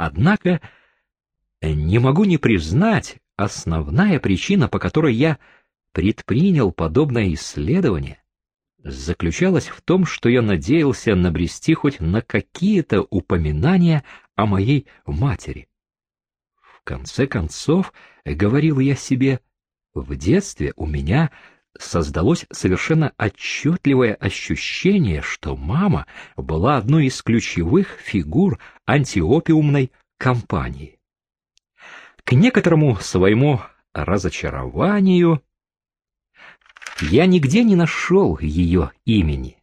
Однако не могу не признать, основная причина, по которой я предпринял подобное исследование, заключалась в том, что я надеялся набрести хоть на какие-то упоминания о моей матери. В конце концов, говорил я себе, в детстве у меня создалось совершенно отчетливое ощущение, что мама была одной из ключевых фигур антиопиумной кампании. К некоторому своему разочарованию я нигде не нашел ее имени.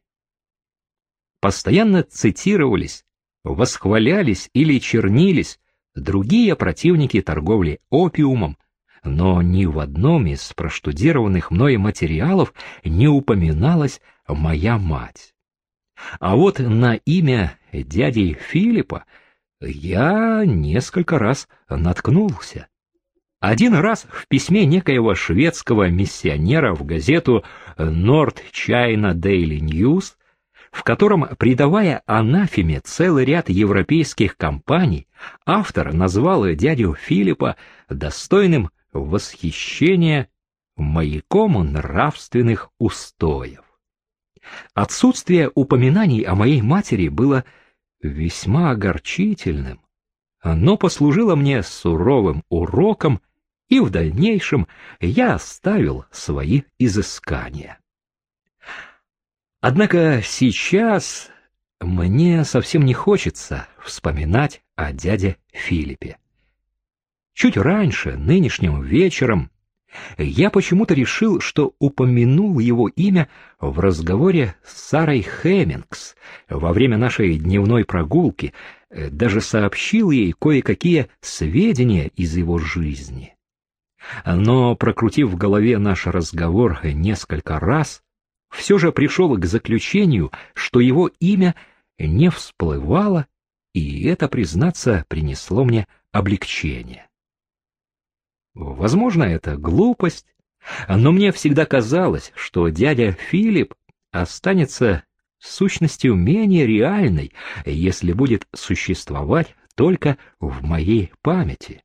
Постоянно цитировались, восхвалялись или чернились другие противники торговли опиумом, но ни в одном из проштудированных мной материалов не упоминалась моя мать. А вот на имя дяди Филиппа я несколько раз наткнулся. Один раз в письме некоего шведского миссионера в газету North China Daily News, в котором, придавая анафеме целый ряд европейских компаний, автор назвал дядю Филиппа достойным восхищения маяком нравственных устоев. Отсутствие упоминаний о моей матери было весьма огорчительным, но послужило мне суровым уроком, и в дальнейшем я оставил свои изыскания. Однако сейчас мне совсем не хочется вспоминать о дяде Филиппе. Чуть раньше, нынешним вечером, я почему-то решил, что упомянул его имя в разговоре с Сарой Хэммингс во время нашей дневной прогулки, э, даже сообщил ей кое-какие сведения из его жизни. Но, прокрутив в голове наш разговор несколько раз, все же пришел к заключению, что его имя не всплывало, и это, признаться, принесло мне облегчение. Возможно, это глупость, но мне всегда казалось, что дядя Филипп останется сущностью менее реальной, если будет существовать только в моей памяти.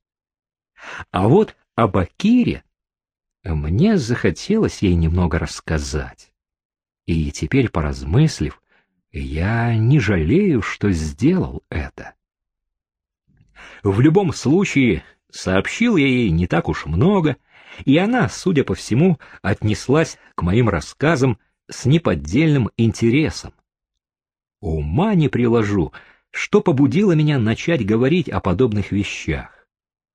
А вот об Акире мне захотелось ей немного рассказать. И теперь, поразмыслив, я не жалею, что сделал это. В любом случае, Сообщил я ей не так уж много, и она, судя по всему, отнеслась к моим рассказам с неподдельным интересом. Ума не приложу, что побудило меня начать говорить о подобных вещах.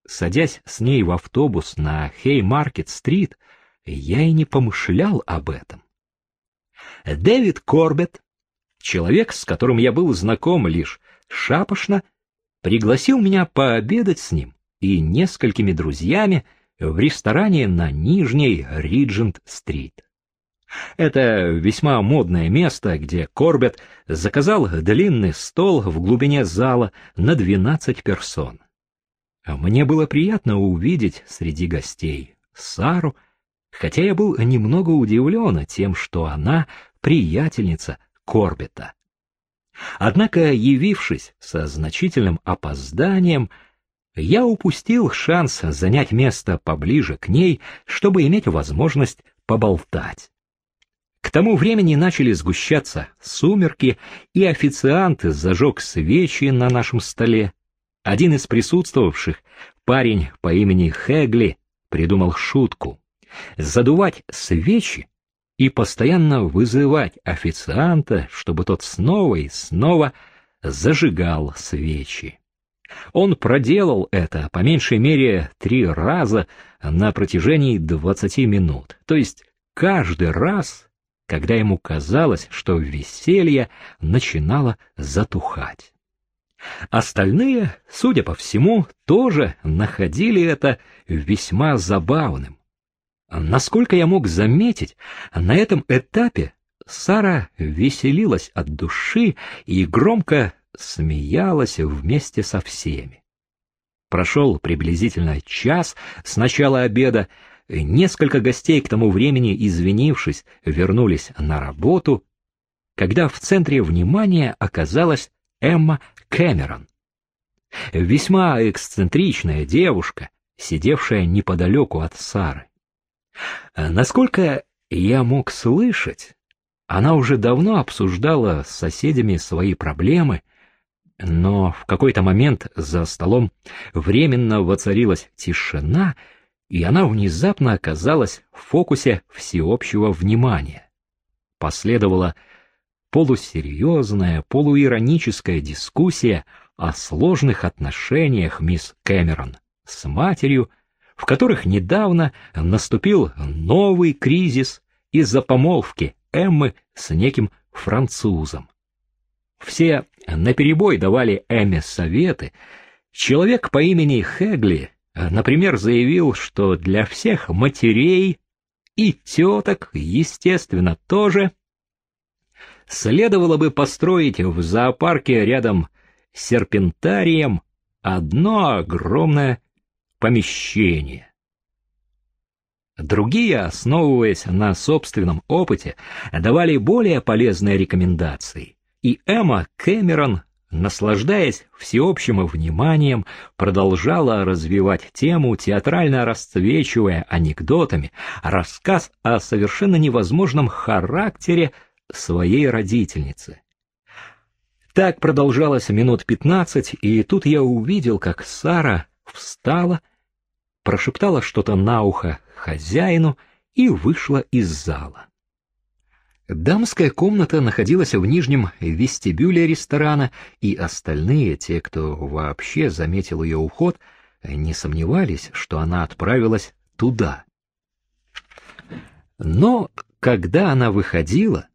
Садясь с ней в автобус на Хей-Маркет-стрит, я и не помышлял об этом. Дэвид Корбет, человек, с которым я был знаком лишь шапошно, пригласил меня пообедать с ним и несколькими друзьями в ресторане на Нижней Риджент-стрит. Это весьма модное место, где Корбет заказал длинный стол в глубине зала на 12 персон. Мне было приятно увидеть среди гостей Сару, хотя я был немного удивлен тем, что она приятельница Корбета. Однако, явившись со значительным опозданием, я упустил шанс занять место поближе к ней, чтобы иметь возможность поболтать. К тому времени начали сгущаться сумерки, и официант зажег свечи на нашем столе. Один из присутствовавших, парень по имени Хегли, придумал шутку — задувать свечи и постоянно вызывать официанта, чтобы тот снова и снова зажигал свечи. Он проделал это по меньшей мере три раза на протяжении двадцати минут, то есть каждый раз, когда ему казалось, что веселье начинало затухать. Остальные, судя по всему, тоже находили это весьма забавным. Насколько я мог заметить, на этом этапе Сара веселилась от души и громко смеялась вместе со всеми. Прошел приблизительно час с начала обеда, несколько гостей к тому времени, извинившись, вернулись на работу, когда в центре внимания оказалась Эмма Кэмерон. весьма эксцентричная девушка, сидевшая неподалеку от Сары. Насколько я мог слышать, она уже давно обсуждала с соседями свои проблемы, но в какой-то момент за столом временно воцарилась тишина, и она внезапно оказалась в фокусе всеобщего внимания. Последовала полусерьезная, полуироническая дискуссия о сложных отношениях мисс Кэмерон с матерью, в которых недавно наступил новый кризис из-за помолвки Эммы с неким французом. Все наперебой давали Эмме советы. Человек по имени Хегли, например, заявил, что для всех матерей и теток, естественно, тоже следовало бы построить в зоопарке рядом с серпентарием одно огромное помещение. Другие, основываясь на собственном опыте, давали более полезные рекомендации, и Эмма Кэмерон, наслаждаясь всеобщим вниманием, продолжала развивать тему, театрально расцвечивая анекдотами рассказ о совершенно невозможном характере своей родительницы. Так продолжалось минут пятнадцать, и тут я увидел, как Сара встала, прошептала что-то на ухо хозяину и вышла из зала. Дамская комната находилась в нижнем вестибюле ресторана, и остальные, те, кто вообще заметил ее уход, не сомневались, что она отправилась туда. Но когда она выходила,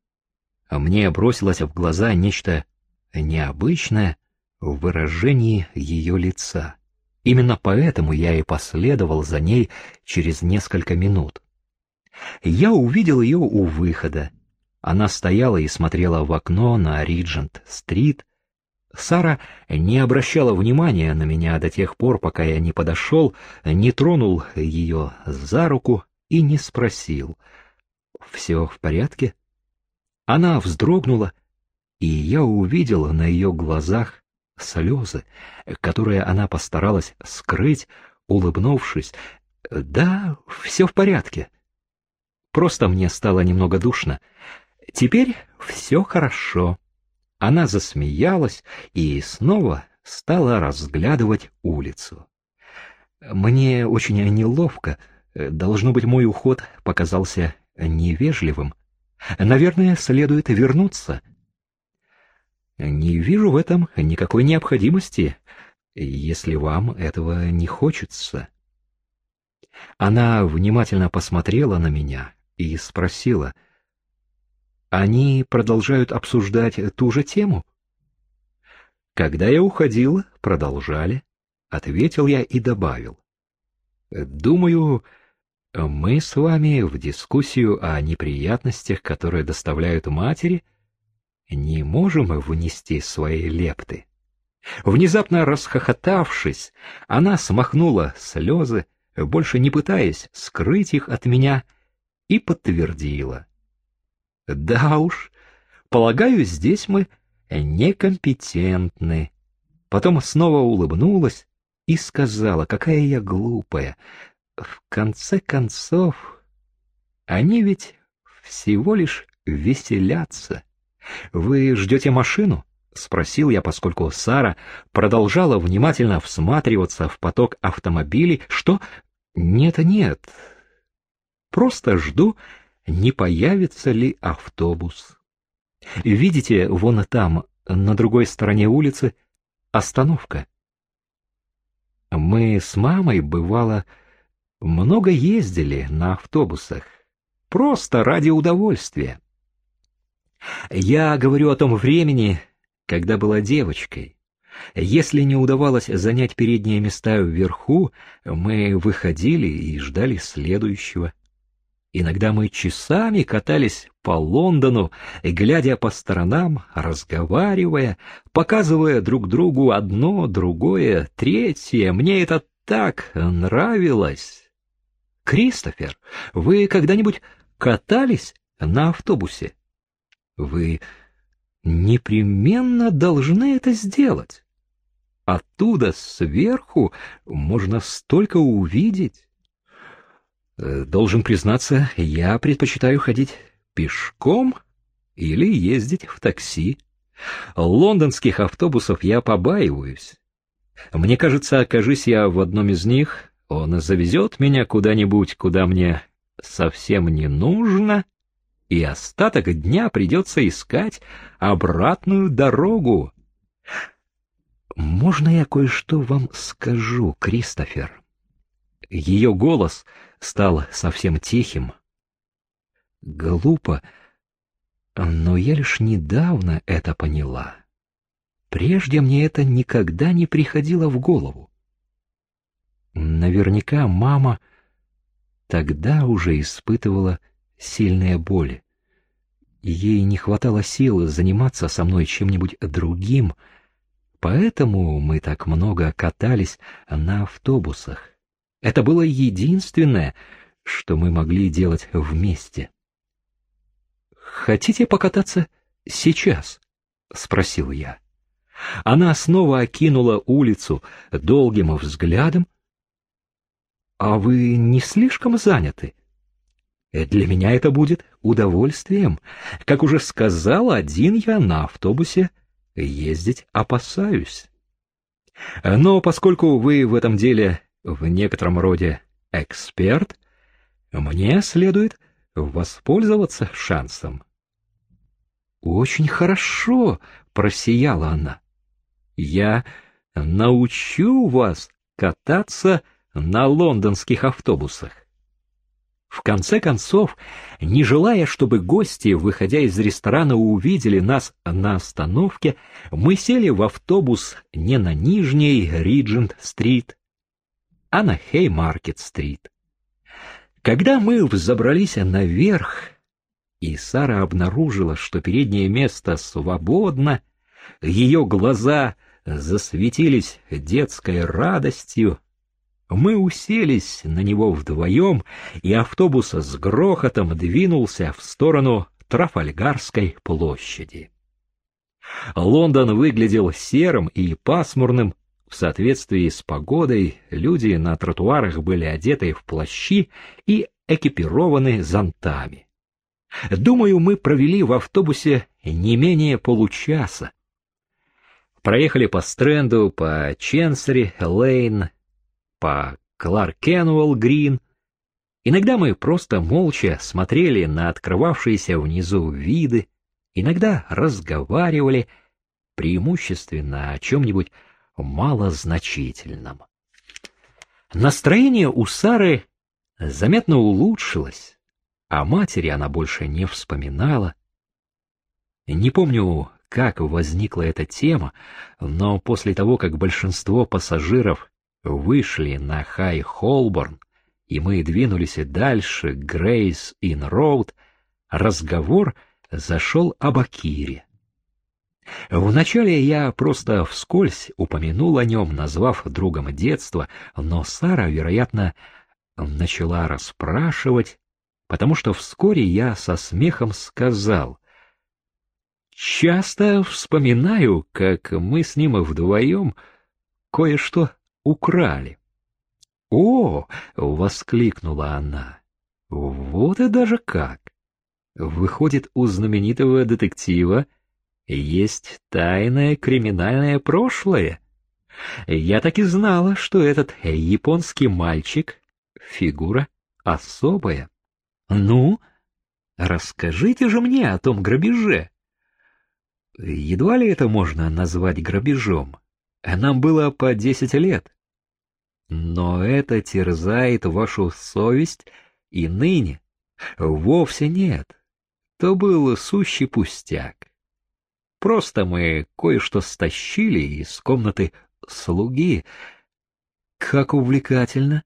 мне бросилось в глаза нечто необычное в выражении ее лица. Именно поэтому я и последовал за ней через несколько минут. Я увидел ее у выхода. Она стояла и смотрела в окно на Риджент-стрит. Сара не обращала внимания на меня до тех пор, пока я не подошел, не тронул ее за руку и не спросил. «Все в порядке?» Она вздрогнула, и я увидел на ее глазах слезы, которые она постаралась скрыть, улыбнувшись. «Да, все в порядке. Просто мне стало немного душно. Теперь все хорошо». Она засмеялась и снова стала разглядывать улицу. Мне очень неловко. Должно быть, мой уход показался невежливым. Наверное, следует вернуться. Не вижу в этом никакой необходимости, если вам этого не хочется. Она внимательно посмотрела на меня и спросила, «Они продолжают обсуждать ту же тему?» «Когда я уходил, продолжали», — ответил я и добавил. «Думаю, мы с вами в дискуссию о неприятностях, которые доставляют матери, не можем внести свои лепты. Внезапно расхохотавшись, она смахнула слезы, больше не пытаясь скрыть их от меня, и подтвердила. Да уж, полагаю, здесь мы некомпетентны. Потом снова улыбнулась и сказала, какая я глупая. В конце концов, они ведь всего лишь веселятся. Вы ждете машину? Спросил я, поскольку Сара продолжала внимательно всматриваться в поток автомобилей. Что? Нет-нет. Просто жду, не появится ли автобус. Видите, вон там, на другой стороне улицы, остановка. Мы с мамой, бывало, много ездили на автобусах, просто ради удовольствия. Я говорю о том времени, когда была девочкой. Если не удавалось занять передние места вверху, мы выходили и ждали следующего. Иногда мы часами катались по Лондону, глядя по сторонам, разговаривая, показывая друг другу одно, другое, третье. Мне это так нравилось. Кристофер, вы когда-нибудь катались на автобусе? Вы непременно должны это сделать. оттуда, сверху, можно столько увидеть. Э, должен признаться, я предпочитаю ходить пешком или ездить в такси. Лондонских автобусов я побаиваюсь. Мне кажется, окажись я в одном из них, он завезет меня куда-нибудь, куда мне совсем не нужно, и остаток дня придется искать обратную дорогу. Можно я кое-что вам скажу, Кристофер? Ее голос стал совсем тихим. Глупо, но я лишь недавно это поняла. Прежде мне это никогда не приходило в голову. Наверняка мама тогда уже испытывала сильные боли. Ей не хватало сил заниматься со мной чем-нибудь другим, поэтому мы так много катались на автобусах. Это было единственное, что мы могли делать вместе. «Хотите покататься сейчас?» — спросил я. Она снова окинула улицу долгим взглядом. «А вы не слишком заняты?» «Для меня это будет удовольствием. Как уже сказал, один я на автобусе ездить опасаюсь. Но поскольку вы в этом деле в некотором роде эксперт, мне следует воспользоваться шансом. Очень хорошо, просияла она. Я научу вас кататься на лондонских автобусах. В конце концов, не желая, чтобы гости, выходя из ресторана, увидели нас на остановке, мы сели в автобус не на Нижней Риджент-стрит, а на Хеймаркет-стрит. Когда мы взобрались наверх, и Сара обнаружила, что переднее место свободно, ее глаза засветились детской радостью, мы уселись на него вдвоем, и автобус с грохотом двинулся в сторону Трафальгарской площади. Лондон выглядел серым и пасмурным, в соответствии с погодой люди на тротуарах были одеты в плащи и экипированы зонтами. Думаю, мы провели в автобусе не менее получаса. Проехали по Стрэнду, по Ченсери, Лейн, по Кларкенуэлл Грин. Иногда мы просто молча смотрели на открывавшиеся внизу виды, иногда разговаривали, преимущественно о чем-нибудь малозначительном. Настроение у Сары заметно улучшилось, а матери она больше не вспоминала. Не помню, как возникла эта тема, но после того, как большинство пассажиров вышли на Хай-Холборн, и мы двинулись дальше к Грейз-Инн-Роуд, разговор зашел об Акире. Вначале я просто вскользь упомянул о нем, назвав другом детства, но Сара, вероятно, начала расспрашивать, потому что вскоре я со смехом сказал. «Часто вспоминаю, как мы с ним вдвоем кое-что украли». «О!» — воскликнула она. «Вот и даже как! Выходит, у знаменитого детектива есть тайное криминальное прошлое. Я так и знала, что этот японский мальчик — фигура особая. Ну, расскажите же мне о том грабеже. Едва ли это можно назвать грабежом. Нам было по десять лет. Но это терзает вашу совесть и ныне. Вовсе нет. То был сущий пустяк. Просто мы кое-что стащили из комнаты слуги. Как увлекательно!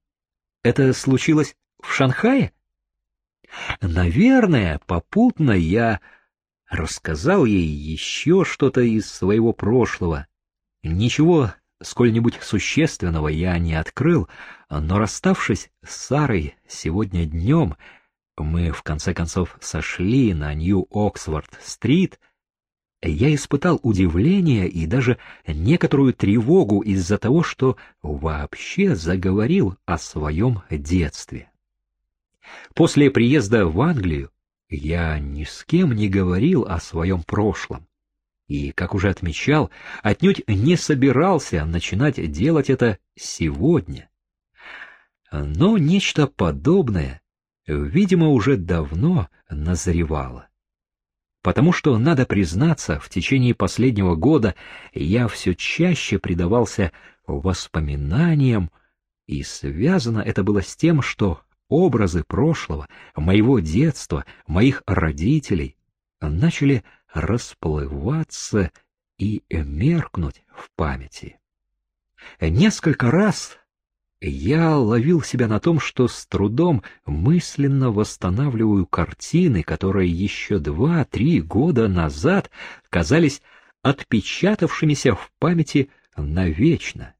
Это случилось в Шанхае? Наверное, попутно я рассказал ей еще что-то из своего прошлого. Ничего сколь-нибудь существенного я не открыл, но расставшись с Сарой сегодня днем, мы в конце концов сошли на Нью-Оксфорд-стрит — я испытал удивление и даже некоторую тревогу из-за того, что вообще заговорил о своем детстве. После приезда в Англию я ни с кем не говорил о своем прошлом. И, как уже отмечал, отнюдь не собирался начинать делать это сегодня. Но нечто подобное, видимо, уже давно назревало. Потому что, надо признаться, в течение последнего года я все чаще предавался воспоминаниям, и связано это было с тем, что образы прошлого, моего детства, моих родителей начали расплываться и меркнуть в памяти. Несколько раз я ловил себя на том, что с трудом мысленно восстанавливаю картины, которые еще два-три года назад казались отпечатавшимися в памяти навечно.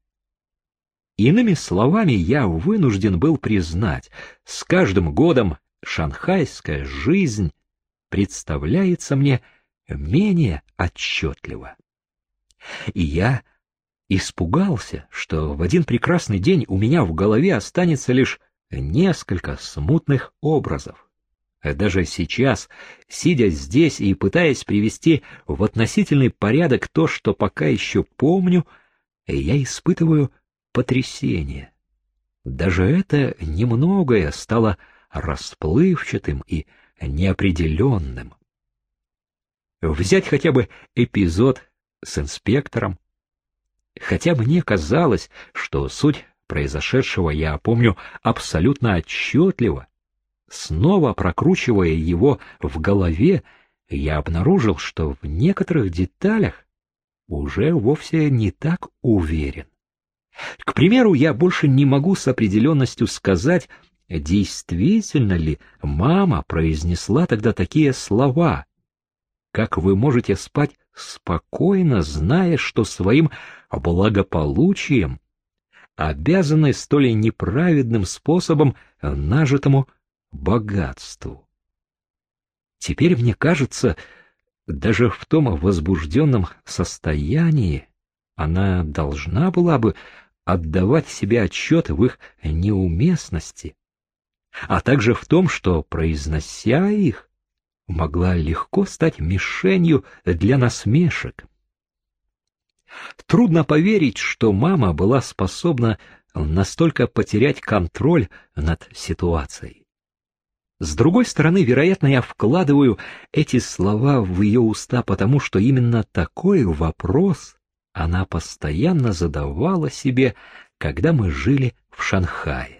Иными словами, я вынужден был признать, с каждым годом шанхайская жизнь представляется мне менее отчетливо. И я испугался, что в один прекрасный день у меня в голове останется лишь несколько смутных образов. Даже сейчас, сидя здесь и пытаясь привести в относительный порядок то, что пока еще помню, я испытываю потрясение. Даже это немногое стало расплывчатым и неопределенным. Взять хотя бы эпизод с инспектором. Хотя мне казалось, что суть произошедшего я помню абсолютно отчетливо, снова прокручивая его в голове, я обнаружил, что в некоторых деталях уже вовсе не так уверен. К примеру, я больше не могу с определенностью сказать, действительно ли мама произнесла тогда такие слова. Как вы можете спать спокойно, зная, что своим благополучием обязаны столь неправедным способом нажитому богатству? Теперь мне кажется, даже в том возбужденном состоянии она должна была бы отдавать себе отчет в их неуместности, а также в том, что, произнося их, могла легко стать мишенью для насмешек. Трудно поверить, что мама была способна настолько потерять контроль над ситуацией. С другой стороны, вероятно, я вкладываю эти слова в ее уста, потому что именно такой вопрос она постоянно задавала себе, когда мы жили в Шанхае.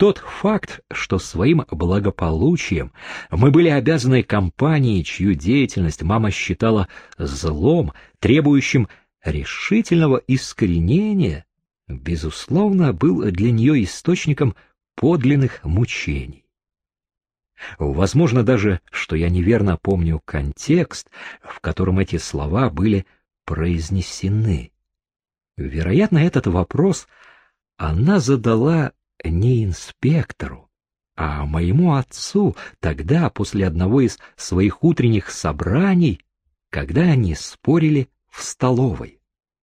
Тот факт, что своим благополучием мы были обязаны компании, чью деятельность мама считала злом, требующим решительного искоренения, безусловно, был для нее источником подлинных мучений. Возможно даже, что я неверно помню контекст, в котором эти слова были произнесены. Вероятно, этот вопрос она задала не инспектору, а моему отцу тогда, после одного из своих утренних собраний, когда они спорили в столовой.